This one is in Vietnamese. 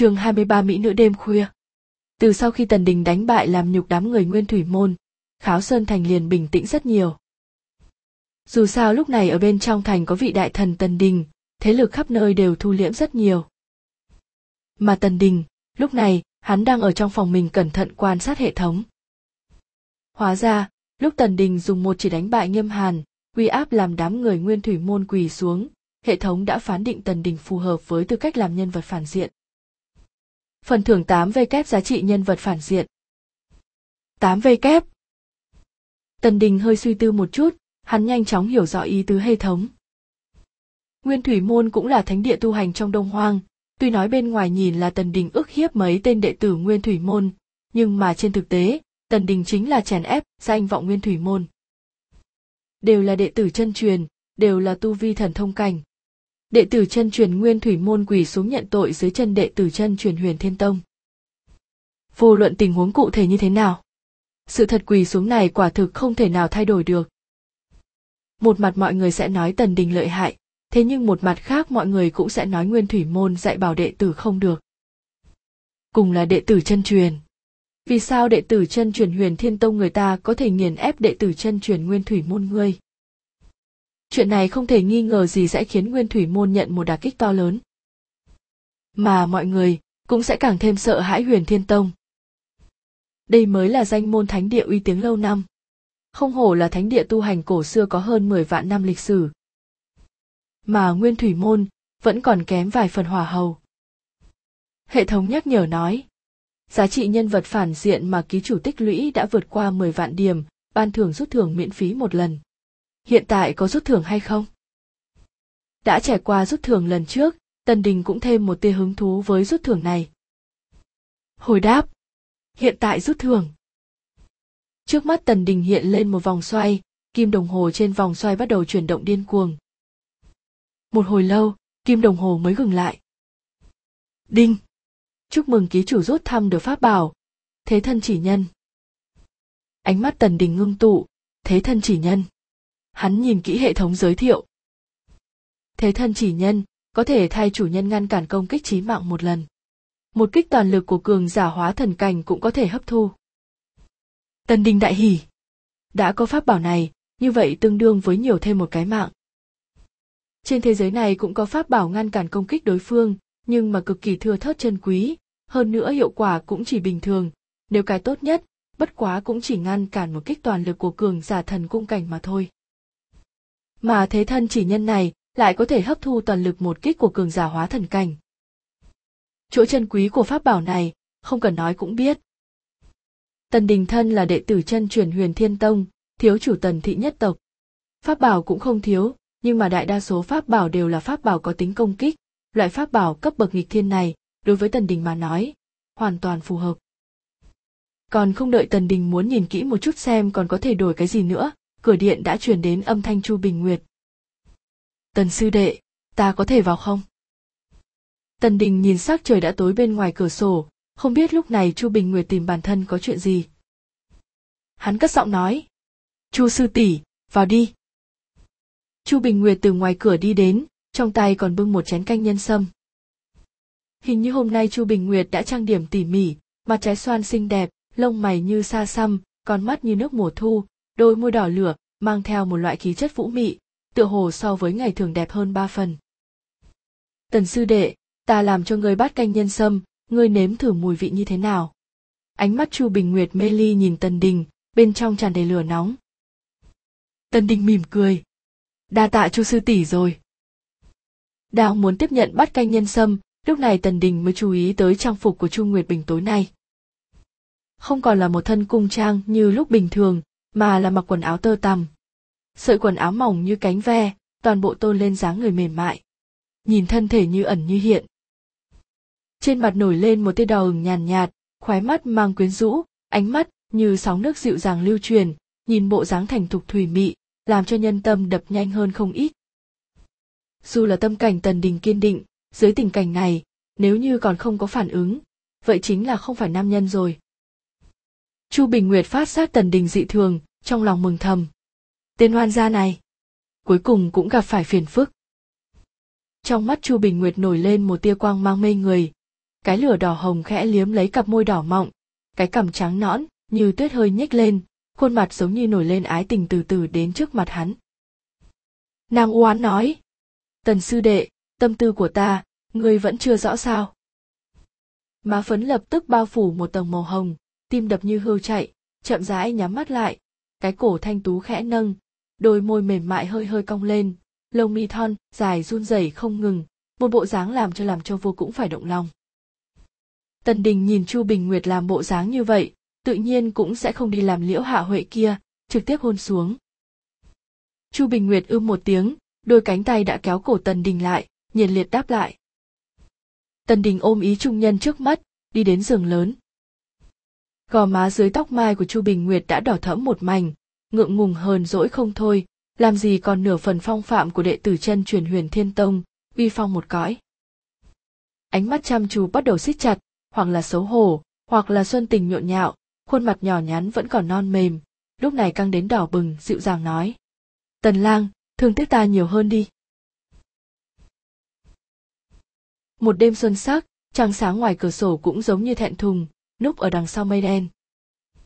chương 23 Mỹ nữ đêm khuya. Từ sau khi Tần Đình đánh bại làm nhục đám người Nguyên Thủy Môn, Kháo Sơn Thành liền bình tĩnh rất nhiều. Dù sao lúc này ở bên trong thành có vị đại thần Tần Đình, thế lực khắp nơi đều thu liễm rất nhiều. Mà Tần Đình, lúc này, hắn đang ở trong phòng mình cẩn thận quan sát hệ thống. Hóa ra, lúc Tần Đình dùng một chỉ đánh bại nghiêm hàn, uy áp làm đám người Nguyên Thủy Môn quỳ xuống, hệ thống đã phán định Tần Đình phù hợp với tư cách làm nhân vật phản diện. Phần thưởng 8 V kép giá trị nhân vật phản diện. 8 V kép. Tần Đình hơi suy tư một chút, hắn nhanh chóng hiểu rõ ý tứ hệ thống. Nguyên Thủy Môn cũng là thánh địa tu hành trong Đông Hoang, tuy nói bên ngoài nhìn là Tần Đình ức hiếp mấy tên đệ tử Nguyên Thủy Môn, nhưng mà trên thực tế, Tần Đình chính là chèn ép, danh vọng Nguyên Thủy Môn. Đều là đệ tử chân truyền, đều là tu vi thần thông cảnh, đệ tử chân truyền nguyên thủy môn quỳ xuống nhận tội dưới chân đệ tử chân truyền huyền thiên tông. Vô luận tình huống cụ thể như thế nào, sự thật quỳ xuống này quả thực không thể nào thay đổi được. Một mặt mọi người sẽ nói tần đình lợi hại, thế nhưng một mặt khác mọi người cũng sẽ nói nguyên thủy môn dạy bảo đệ tử không được. Cùng là đệ tử chân truyền. Vì sao đệ tử chân truyền huyền thiên tông người ta có thể nghiền ép đệ tử chân truyền nguyên thủy môn ngươi? Chuyện này không thể nghi ngờ gì sẽ khiến nguyên thủy môn nhận một đả kích to lớn. Mà mọi người cũng sẽ càng thêm sợ hãi huyền thiên tông. Đây mới là danh môn thánh địa uy tiếng lâu năm. Không hổ là thánh địa tu hành cổ xưa có hơn 10 vạn năm lịch sử. Mà nguyên thủy môn vẫn còn kém vài phần hòa hầu. Hệ thống nhắc nhở nói, giá trị nhân vật phản diện mà ký chủ tích lũy đã vượt qua 10 vạn điểm, ban thưởng rút thưởng miễn phí một lần hiện tại có rút thưởng hay không? Đã trải qua rút thưởng lần trước, tần đình cũng thêm một tia hứng thú với rút thưởng này. Hồi đáp, hiện tại rút thưởng. Trước mắt tần đình hiện lên một vòng xoay, kim đồng hồ trên vòng xoay bắt đầu chuyển động điên cuồng. Một hồi lâu, kim đồng hồ mới ngừng lại. Đinh! Chúc mừng ký chủ rút thăm được pháp bảo. Thế thân chỉ nhân. Ánh mắt tần đình ngưng tụ. Thế thân chỉ nhân hắn nhìn kỹ hệ thống giới thiệu. Thế thân chỉ nhân, có thể thay chủ nhân ngăn cản công kích chí mạng một lần. Một kích toàn lực của cường giả hóa thần cảnh cũng có thể hấp thu. Tần Đinh đại hỉ đã có pháp bảo này, như vậy tương đương với nhiều thêm một cái mạng. Trên thế giới này cũng có pháp bảo ngăn cản công kích đối phương, nhưng mà cực kỳ thưa thớt chân quý, hơn nữa hiệu quả cũng chỉ bình thường. Nếu cái tốt nhất, bất quá cũng chỉ ngăn cản một kích toàn lực của cường giả thần cung cảnh mà thôi mà thế thân chỉ nhân này lại có thể hấp thu toàn lực một kích của cường giả hóa thần cảnh. Chỗ chân quý của pháp bảo này, không cần nói cũng biết. Tần Đình Thân là đệ tử chân truyền huyền thiên tông, thiếu chủ tần thị nhất tộc. Pháp bảo cũng không thiếu, nhưng mà đại đa số pháp bảo đều là pháp bảo có tính công kích, loại pháp bảo cấp bậc nghịch thiên này, đối với Tần Đình mà nói, hoàn toàn phù hợp. Còn không đợi Tần Đình muốn nhìn kỹ một chút xem còn có thể đổi cái gì nữa, cửa điện đã truyền đến âm thanh chu bình nguyệt. Tần sư đệ, ta có thể vào không? Tần đình nhìn sắc trời đã tối bên ngoài cửa sổ, không biết lúc này chu bình nguyệt tìm bản thân có chuyện gì. Hắn cất giọng nói, chu sư tỷ, vào đi. Chu bình nguyệt từ ngoài cửa đi đến, trong tay còn bưng một chén canh nhân sâm. Hình như hôm nay chu bình nguyệt đã trang điểm tỉ mỉ, mặt trái xoan xinh đẹp, lông mày như sa xăm, con mắt như nước mùa thu đôi môi đỏ lửa, mang theo một loại khí chất vũ mị, tựa hồ so với ngày thường đẹp hơn ba phần. Tần sư đệ, ta làm cho ngươi bát canh nhân sâm, ngươi nếm thử mùi vị như thế nào? Ánh mắt chu bình nguyệt mê ly nhìn tần đình, bên trong tràn đầy lửa nóng. Tần đình mỉm cười. Đa tạ chu sư tỷ rồi. Đang muốn tiếp nhận bát canh nhân sâm, lúc này tần đình mới chú ý tới trang phục của chu nguyệt bình tối nay. Không còn là một thân cung trang như lúc bình thường mà là mặc quần áo tơ tằm. Sợi quần áo mỏng như cánh ve, toàn bộ tôn lên dáng người mềm mại. Nhìn thân thể như ẩn như hiện. Trên mặt nổi lên một tia đỏ ửng nhàn nhạt, khóe mắt mang quyến rũ, ánh mắt như sóng nước dịu dàng lưu truyền, nhìn bộ dáng thành thục thủy mị, làm cho nhân tâm đập nhanh hơn không ít. Dù là tâm cảnh tần đình kiên định, dưới tình cảnh này, nếu như còn không có phản ứng, vậy chính là không phải nam nhân rồi chu bình nguyệt phát giác tần đình dị thường, trong lòng mừng thầm. Tên hoan gia này, cuối cùng cũng gặp phải phiền phức. Trong mắt chu bình nguyệt nổi lên một tia quang mang mê người. Cái lửa đỏ hồng khẽ liếm lấy cặp môi đỏ mọng, cái cằm trắng nõn, như tuyết hơi nhếch lên, khuôn mặt giống như nổi lên ái tình từ từ đến trước mặt hắn. Nàng oán nói, tần sư đệ, tâm tư của ta, ngươi vẫn chưa rõ sao? Má phấn lập tức bao phủ một tầng màu hồng tim đập như hưu chạy, chậm rãi nhắm mắt lại. Cái cổ thanh tú khẽ nâng, đôi môi mềm mại hơi hơi cong lên, lông mi thon dài run rẩy không ngừng, một bộ dáng làm cho làm cho vô cũng phải động lòng. Tần đình nhìn chu bình nguyệt làm bộ dáng như vậy, tự nhiên cũng sẽ không đi làm liễu hạ huệ kia, trực tiếp hôn xuống. Chu bình nguyệt ưm một tiếng, đôi cánh tay đã kéo cổ tần đình lại, nhiệt liệt đáp lại. Tần đình ôm ý trung nhân trước mắt, đi đến giường lớn gò má dưới tóc mai của chu bình nguyệt đã đỏ thẫm một mảnh, ngượng ngùng hờn dỗi không thôi. Làm gì còn nửa phần phong phạm của đệ tử chân truyền huyền thiên tông, uy phong một cõi. Ánh mắt chăm chú bắt đầu siết chặt, hoặc là xấu hổ, hoặc là xuân tình nhộn nhạo, khuôn mặt nhỏ nhắn vẫn còn non mềm. Lúc này căng đến đỏ bừng, dịu dàng nói, tần lang, thương tiếc ta nhiều hơn đi. Một đêm xuân sắc, trăng sáng ngoài cửa sổ cũng giống như thẹn thùng núp ở đằng sau mây đen.